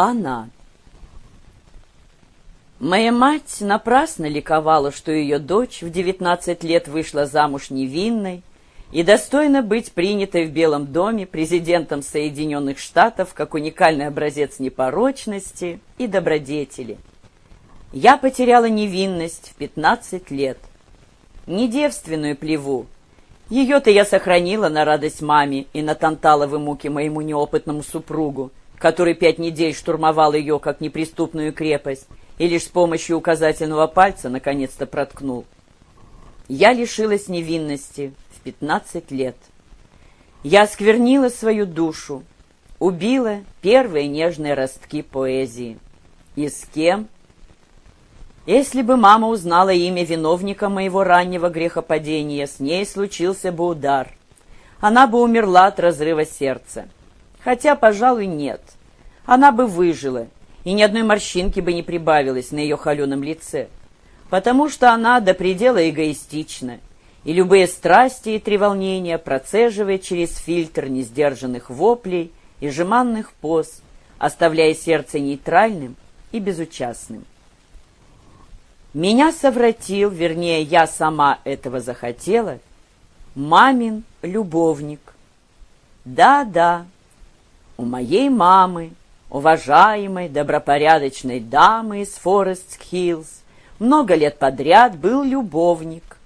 Она. Моя мать напрасно ликовала, что ее дочь в девятнадцать лет вышла замуж невинной и достойна быть принятой в Белом доме президентом Соединенных Штатов как уникальный образец непорочности и добродетели. Я потеряла невинность в пятнадцать лет. Не девственную плеву. Ее-то я сохранила на радость маме и на танталовы муки моему неопытному супругу, который пять недель штурмовал ее как неприступную крепость и лишь с помощью указательного пальца наконец-то проткнул. Я лишилась невинности в пятнадцать лет. Я осквернила свою душу, убила первые нежные ростки поэзии. И с кем? Если бы мама узнала имя виновника моего раннего грехопадения, с ней случился бы удар. Она бы умерла от разрыва сердца. Хотя, пожалуй, нет. Она бы выжила, и ни одной морщинки бы не прибавилось на ее холеном лице, потому что она до предела эгоистична, и любые страсти и треволнения процеживает через фильтр несдержанных воплей и жеманных поз, оставляя сердце нейтральным и безучастным. Меня совратил, вернее, я сама этого захотела, мамин любовник. Да-да, у моей мамы уважаемой, добропорядочной дамы из Форест-Хиллз, много лет подряд был любовник.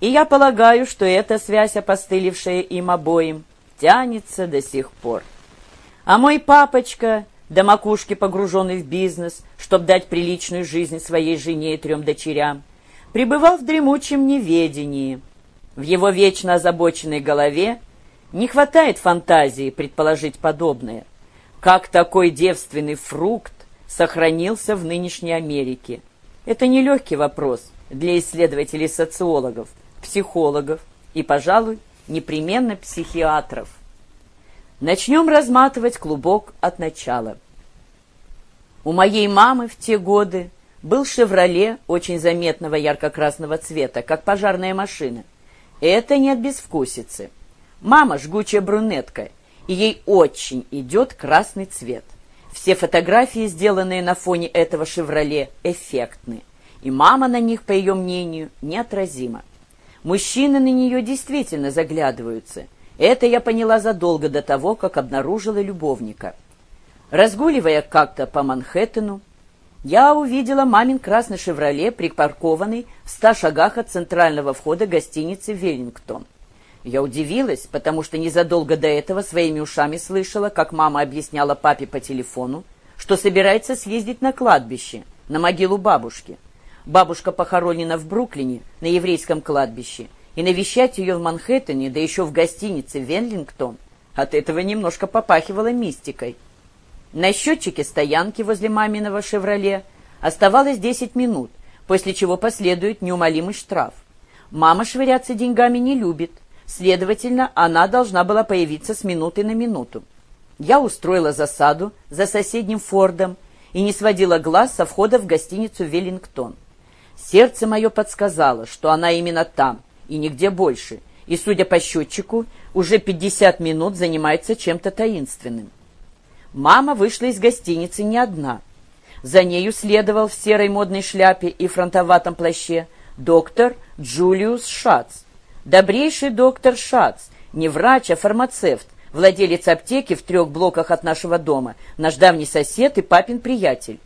И я полагаю, что эта связь, опостылевшая им обоим, тянется до сих пор. А мой папочка, до макушки погруженный в бизнес, чтобы дать приличную жизнь своей жене и трем дочерям, пребывал в дремучем неведении. В его вечно озабоченной голове не хватает фантазии предположить подобное как такой девственный фрукт сохранился в нынешней Америке. Это нелегкий вопрос для исследователей-социологов, психологов и, пожалуй, непременно психиатров. Начнем разматывать клубок от начала. У моей мамы в те годы был «Шевроле» очень заметного ярко-красного цвета, как пожарная машина. Это не от безвкусицы. Мама жгучая брюнетка – и ей очень идет красный цвет. Все фотографии, сделанные на фоне этого «Шевроле», эффектны, и мама на них, по ее мнению, неотразима. Мужчины на нее действительно заглядываются. Это я поняла задолго до того, как обнаружила любовника. Разгуливая как-то по Манхэттену, я увидела мамин красный «Шевроле», припаркованный в ста шагах от центрального входа гостиницы «Веллингтон». Я удивилась, потому что незадолго до этого своими ушами слышала, как мама объясняла папе по телефону, что собирается съездить на кладбище, на могилу бабушки. Бабушка похоронена в Бруклине, на еврейском кладбище, и навещать ее в Манхэттене, да еще в гостинице Венлингтон, от этого немножко попахивало мистикой. На счетчике стоянки возле маминого «Шевроле» оставалось 10 минут, после чего последует неумолимый штраф. Мама швыряться деньгами не любит, Следовательно, она должна была появиться с минуты на минуту. Я устроила засаду за соседним Фордом и не сводила глаз со входа в гостиницу «Веллингтон». Сердце мое подсказало, что она именно там и нигде больше, и, судя по счетчику, уже 50 минут занимается чем-то таинственным. Мама вышла из гостиницы не одна. За нею следовал в серой модной шляпе и фронтоватом плаще доктор Джулиус Шац, Добрейший доктор Шац, не врач, а фармацевт, владелец аптеки в трех блоках от нашего дома, наш давний сосед и папин приятель.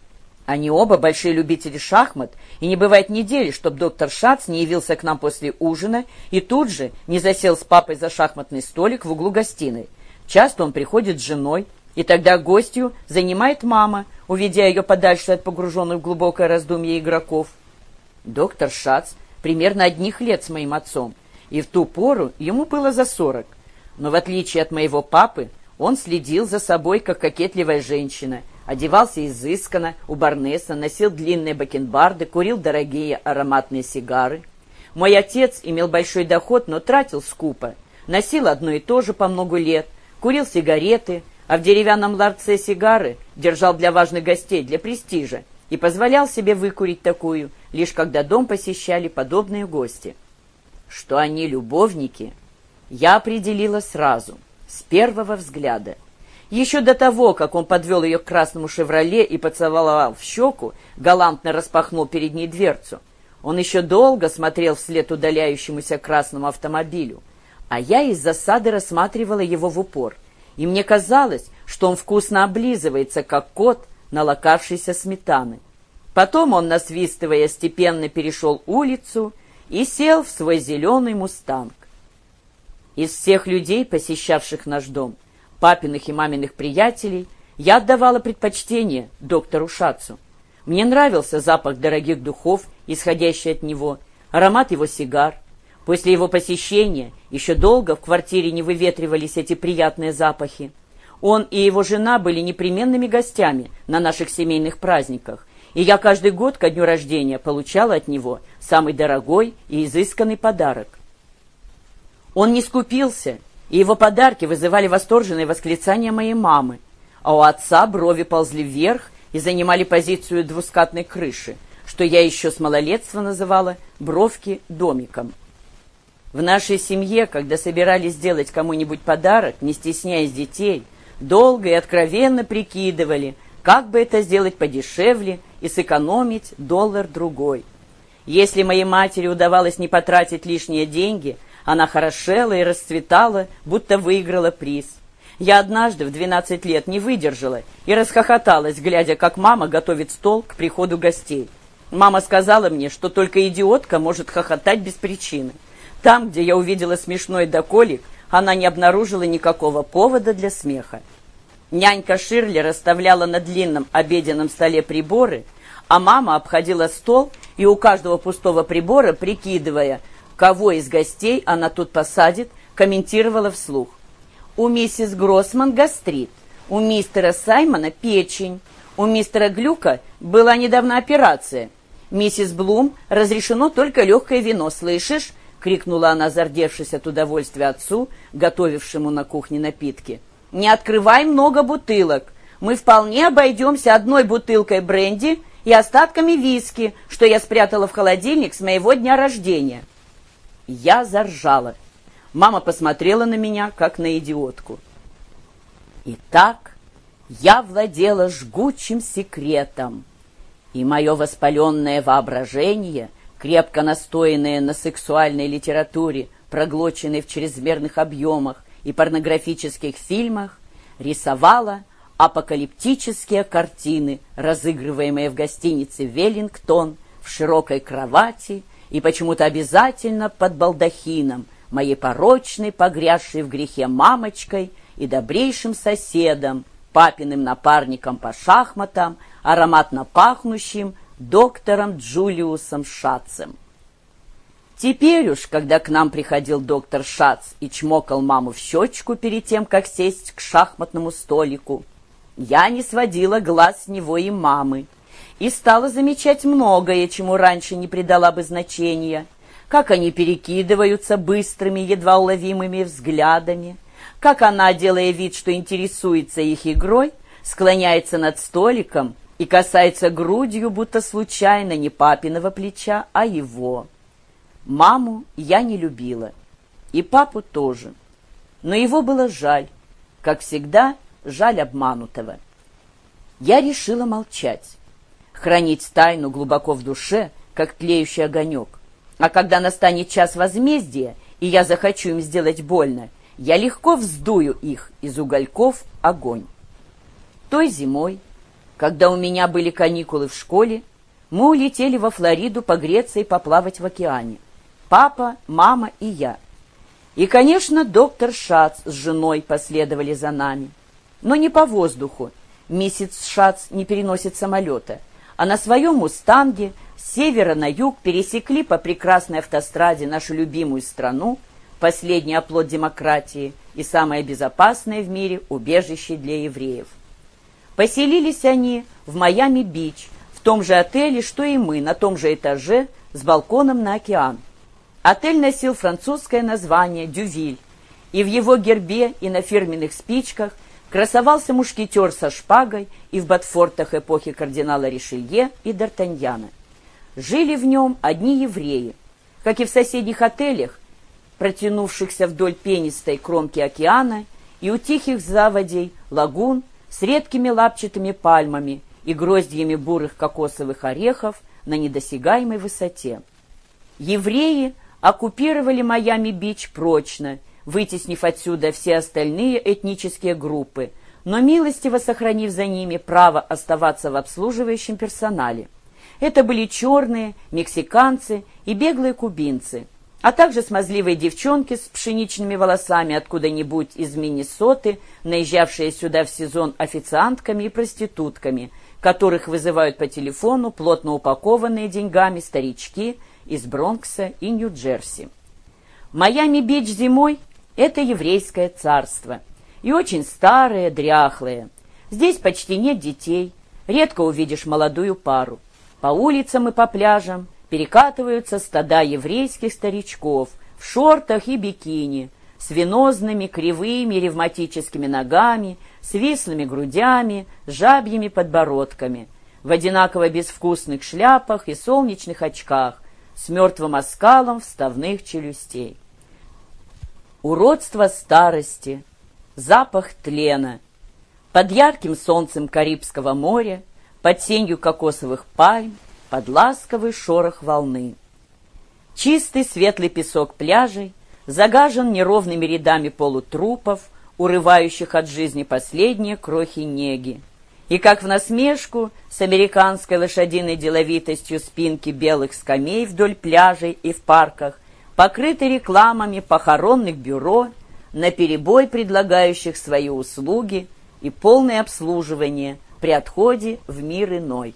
Они оба большие любители шахмат, и не бывает недели, чтобы доктор Шац не явился к нам после ужина и тут же не засел с папой за шахматный столик в углу гостиной. Часто он приходит с женой, и тогда гостью занимает мама, уведя ее подальше от погруженных в глубокое раздумье игроков. Доктор Шац примерно одних лет с моим отцом, и в ту пору ему было за сорок. Но в отличие от моего папы, он следил за собой, как кокетливая женщина, одевался изысканно, у Барнеса, носил длинные бакенбарды, курил дорогие ароматные сигары. Мой отец имел большой доход, но тратил скупо, носил одно и то же по много лет, курил сигареты, а в деревянном ларце сигары держал для важных гостей, для престижа, и позволял себе выкурить такую, лишь когда дом посещали подобные гости. Что они любовники, я определила сразу, с первого взгляда. Еще до того, как он подвел ее к красному «Шевроле» и поцеловал в щеку, галантно распахнул перед ней дверцу. Он еще долго смотрел вслед удаляющемуся красному автомобилю, а я из засады рассматривала его в упор, и мне казалось, что он вкусно облизывается, как кот, налокавшийся сметаны. Потом он, насвистывая, степенно перешел улицу и сел в свой зеленый мустанг. Из всех людей, посещавших наш дом, папиных и маминых приятелей, я отдавала предпочтение доктору Шацу. Мне нравился запах дорогих духов, исходящий от него, аромат его сигар. После его посещения еще долго в квартире не выветривались эти приятные запахи. Он и его жена были непременными гостями на наших семейных праздниках, и я каждый год ко дню рождения получала от него самый дорогой и изысканный подарок. Он не скупился и его подарки вызывали восторженные восклицания моей мамы, а у отца брови ползли вверх и занимали позицию двускатной крыши, что я еще с малолетства называла «бровки домиком». В нашей семье, когда собирались сделать кому-нибудь подарок, не стесняясь детей, долго и откровенно прикидывали, как бы это сделать подешевле и сэкономить доллар-другой. Если моей матери удавалось не потратить лишние деньги, она хорошела и расцветала, будто выиграла приз. Я однажды в 12 лет не выдержала и расхохоталась, глядя, как мама готовит стол к приходу гостей. Мама сказала мне, что только идиотка может хохотать без причины. Там, где я увидела смешной доколик, она не обнаружила никакого повода для смеха. Нянька Ширли расставляла на длинном обеденном столе приборы, а мама обходила стол и у каждого пустого прибора, прикидывая, кого из гостей она тут посадит, комментировала вслух. У миссис Гроссман гастрит, у мистера Саймона печень, у мистера Глюка была недавно операция. Миссис Блум разрешено только легкое вино, слышишь? — крикнула она, зардевшись от удовольствия отцу, готовившему на кухне напитки. «Не открывай много бутылок. Мы вполне обойдемся одной бутылкой бренди и остатками виски, что я спрятала в холодильник с моего дня рождения». Я заржала. Мама посмотрела на меня, как на идиотку. Итак, я владела жгучим секретом, и мое воспаленное воображение, крепко настоянное на сексуальной литературе, проглоченной в чрезмерных объемах и порнографических фильмах, рисовало апокалиптические картины, разыгрываемые в гостинице «Веллингтон» в широкой кровати – и почему-то обязательно под балдахином, моей порочной, погрязшей в грехе мамочкой и добрейшим соседом, папиным напарником по шахматам, ароматно пахнущим доктором Джулиусом Шацем. Теперь уж, когда к нам приходил доктор Шац и чмокал маму в щечку перед тем, как сесть к шахматному столику, я не сводила глаз с него и мамы, и стала замечать многое, чему раньше не придала бы значения. Как они перекидываются быстрыми, едва уловимыми взглядами, как она, делая вид, что интересуется их игрой, склоняется над столиком и касается грудью, будто случайно не папиного плеча, а его. Маму я не любила, и папу тоже, но его было жаль, как всегда, жаль обманутого. Я решила молчать хранить тайну глубоко в душе, как тлеющий огонек. А когда настанет час возмездия, и я захочу им сделать больно, я легко вздую их из угольков огонь. Той зимой, когда у меня были каникулы в школе, мы улетели во Флориду погреться и поплавать в океане. Папа, мама и я. И, конечно, доктор Шац с женой последовали за нами. Но не по воздуху. Миссис Шац не переносит самолета — а на своем «Мустанге» с севера на юг пересекли по прекрасной автостраде нашу любимую страну, последний оплот демократии и самое безопасное в мире убежище для евреев. Поселились они в Майами-Бич, в том же отеле, что и мы, на том же этаже, с балконом на океан. Отель носил французское название «Дювиль», и в его гербе и на фирменных спичках красовался мушкетер со шпагой и в ботфортах эпохи кардинала Ришелье и Д'Артаньяна. Жили в нем одни евреи, как и в соседних отелях, протянувшихся вдоль пенистой кромки океана и у тихих заводей, лагун с редкими лапчатыми пальмами и гроздьями бурых кокосовых орехов на недосягаемой высоте. Евреи оккупировали Майами-Бич прочно, вытеснив отсюда все остальные этнические группы, но милостиво сохранив за ними право оставаться в обслуживающем персонале. Это были черные, мексиканцы и беглые кубинцы, а также смазливые девчонки с пшеничными волосами откуда-нибудь из Миннесоты, наезжавшие сюда в сезон официантками и проститутками, которых вызывают по телефону плотно упакованные деньгами старички из Бронкса и Нью-Джерси. Майами-Бич зимой – это еврейское царство – и очень старые, дряхлые. Здесь почти нет детей, редко увидишь молодую пару. По улицам и по пляжам перекатываются стада еврейских старичков в шортах и бикини, с венозными, кривыми, ревматическими ногами, с вислыми грудями, жабьими подбородками, в одинаково безвкусных шляпах и солнечных очках, с мертвым оскалом вставных челюстей. Уродство старости — запах тлена. Под ярким солнцем Карибского моря, под сенью кокосовых пальм, под ласковый шорох волны. Чистый светлый песок пляжей загажен неровными рядами полутрупов, урывающих от жизни последние крохи неги. И как в насмешку, с американской лошадиной деловитостью спинки белых скамей вдоль пляжей и в парках, покрыты рекламами похоронных бюро, наперебой предлагающих свои услуги и полное обслуживание при отходе в мир иной.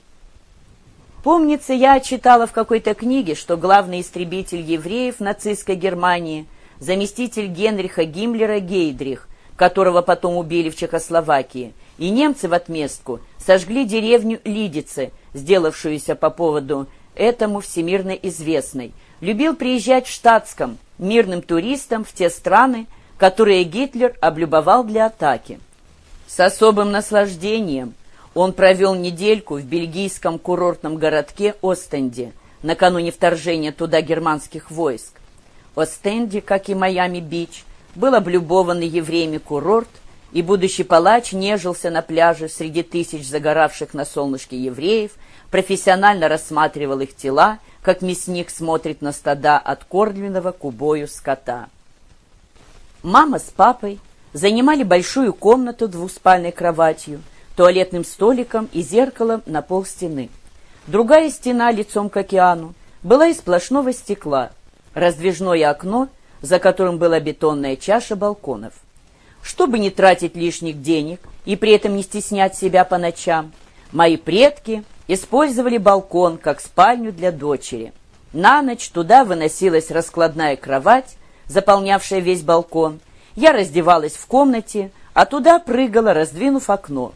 Помнится, я читала в какой-то книге, что главный истребитель евреев нацистской Германии, заместитель Генриха Гиммлера Гейдрих, которого потом убили в Чехословакии, и немцы в отместку сожгли деревню Лидицы, сделавшуюся по поводу этому всемирно известной, любил приезжать в штатском, мирным туристам в те страны, которые Гитлер облюбовал для атаки. С особым наслаждением он провел недельку в бельгийском курортном городке Остенде, накануне вторжения туда германских войск. Остенде, как и Майами-Бич, был облюбованный евреями курорт, и будущий палач нежился на пляже среди тысяч загоравших на солнышке евреев, профессионально рассматривал их тела, как мясник смотрит на стада откормленного к убою скота. Мама с папой занимали большую комнату двуспальной кроватью, туалетным столиком и зеркалом на пол стены. Другая стена лицом к океану была из сплошного стекла, раздвижное окно, за которым была бетонная чаша балконов. Чтобы не тратить лишних денег и при этом не стеснять себя по ночам, мои предки использовали балкон как спальню для дочери. На ночь туда выносилась раскладная кровать, заполнявшая весь балкон. Я раздевалась в комнате, а туда прыгала, раздвинув окно.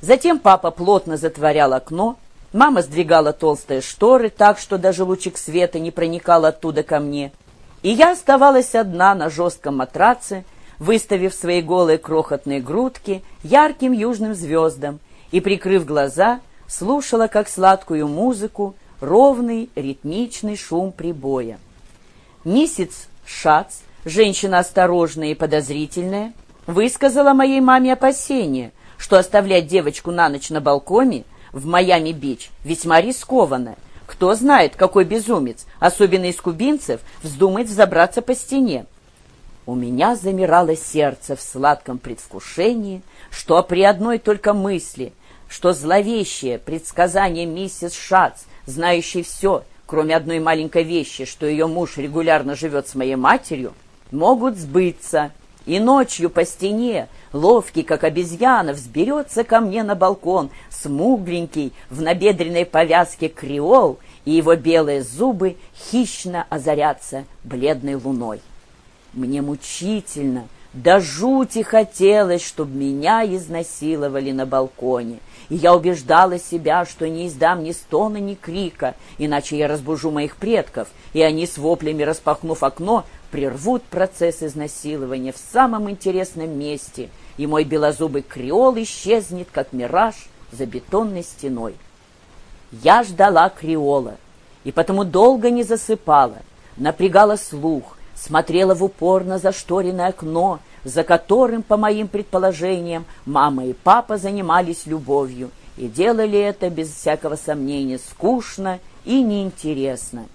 Затем папа плотно затворял окно, мама сдвигала толстые шторы так, что даже лучик света не проникал оттуда ко мне. И я оставалась одна на жестком матраце, выставив свои голые крохотные грудки ярким южным звездам и, прикрыв глаза, слушала, как сладкую музыку, ровный ритмичный шум прибоя. Месяц Шац, женщина осторожная и подозрительная, высказала моей маме опасение, что оставлять девочку на ночь на балконе в Майами-Бич весьма рискованно. Кто знает, какой безумец, особенно из кубинцев, вздумает взобраться по стене. У меня замирало сердце в сладком предвкушении, что при одной только мысли, что зловещее предсказание миссис Шац, знающей все, кроме одной маленькой вещи, что ее муж регулярно живет с моей матерью, могут сбыться. И ночью по стене, ловкий, как обезьяна, взберется ко мне на балкон, смугленький, в набедренной повязке креол, и его белые зубы хищно озарятся бледной луной. Мне мучительно, до жути хотелось, чтобы меня изнасиловали на балконе — и я убеждала себя, что не издам ни стона, ни крика, иначе я разбужу моих предков, и они с воплями, распахнув окно, прервут процесс изнасилования в самом интересном месте, и мой белозубый креол исчезнет, как мираж, за бетонной стеной. Я ждала креола, и потому долго не засыпала, напрягала слух, смотрела в упор на зашторенное окно, за которым, по моим предположениям, мама и папа занимались любовью и делали это, без всякого сомнения, скучно и неинтересно.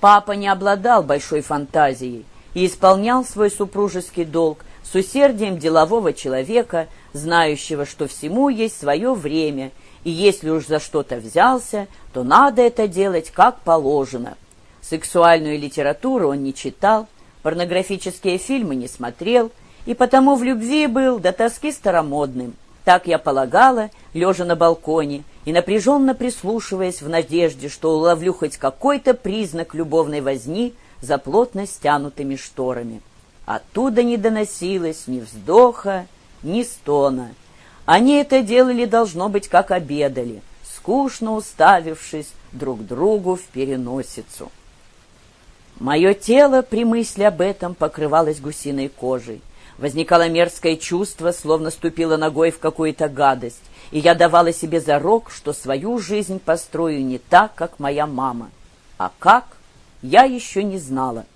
Папа не обладал большой фантазией и исполнял свой супружеский долг с усердием делового человека, знающего, что всему есть свое время, и если уж за что-то взялся, то надо это делать как положено. Сексуальную литературу он не читал, порнографические фильмы не смотрел, и потому в любви был до тоски старомодным. Так я полагала, лежа на балконе и напряженно прислушиваясь в надежде, что уловлю хоть какой-то признак любовной возни за плотно стянутыми шторами. Оттуда не доносилось ни вздоха, ни стона. Они это делали, должно быть, как обедали, скучно уставившись друг другу в переносицу. Мое тело при мысли об этом покрывалось гусиной кожей. Возникало мерзкое чувство, словно ступила ногой в какую-то гадость, и я давала себе зарок, что свою жизнь построю не так, как моя мама. А как, я еще не знала.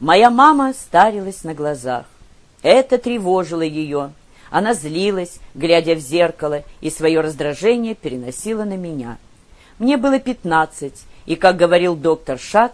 Моя мама старилась на глазах. Это тревожило ее. Она злилась, глядя в зеркало, и свое раздражение переносила на меня. Мне было пятнадцать, и, как говорил доктор Шац,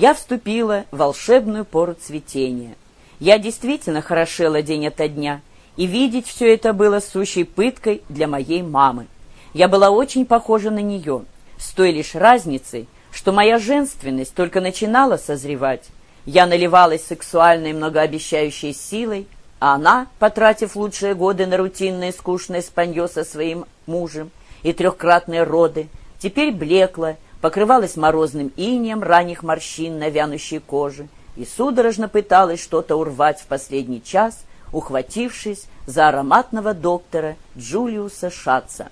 я вступила в волшебную пору цветения. Я действительно хорошела день ото дня, и видеть все это было сущей пыткой для моей мамы. Я была очень похожа на нее, с той лишь разницей, что моя женственность только начинала созревать. Я наливалась сексуальной многообещающей силой, а она, потратив лучшие годы на рутинное скучное спанье со своим мужем и трехкратные роды, теперь блекла, покрывалась морозным инеем ранних морщин на вянущей коже и судорожно пыталась что-то урвать в последний час, ухватившись за ароматного доктора Джулиуса Шатца.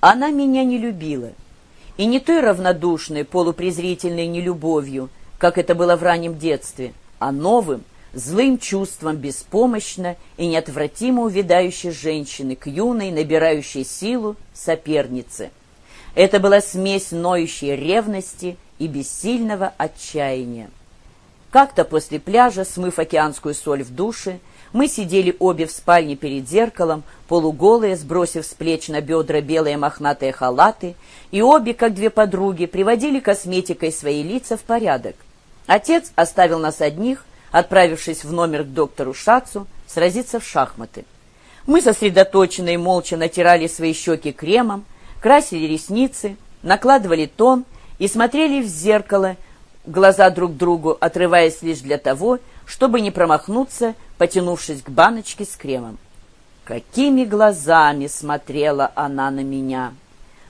Она меня не любила, и не той равнодушной, полупрезрительной нелюбовью, как это было в раннем детстве, а новым, злым чувством беспомощно и неотвратимо увядающей женщины к юной, набирающей силу сопернице – это была смесь ноющей ревности и бессильного отчаяния. Как-то после пляжа, смыв океанскую соль в душе, мы сидели обе в спальне перед зеркалом, полуголые, сбросив с плеч на бедра белые мохнатые халаты, и обе, как две подруги, приводили косметикой свои лица в порядок. Отец оставил нас одних, отправившись в номер к доктору Шацу сразиться в шахматы. Мы сосредоточенно и молча натирали свои щеки кремом, красили ресницы, накладывали тон и смотрели в зеркало, глаза друг другу, отрываясь лишь для того, чтобы не промахнуться, потянувшись к баночке с кремом. Какими глазами смотрела она на меня!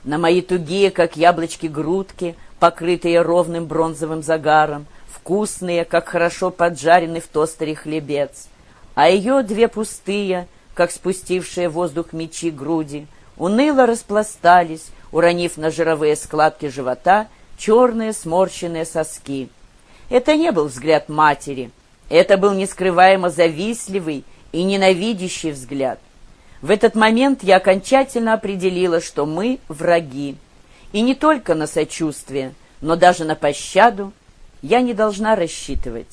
На мои тугие, как яблочки, грудки, покрытые ровным бронзовым загаром, вкусные, как хорошо поджаренный в тостере хлебец, а ее две пустые, как спустившие воздух мечи груди — уныло распластались, уронив на жировые складки живота черные сморщенные соски. Это не был взгляд матери, это был нескрываемо завистливый и ненавидящий взгляд. В этот момент я окончательно определила, что мы враги. И не только на сочувствие, но даже на пощаду я не должна рассчитывать.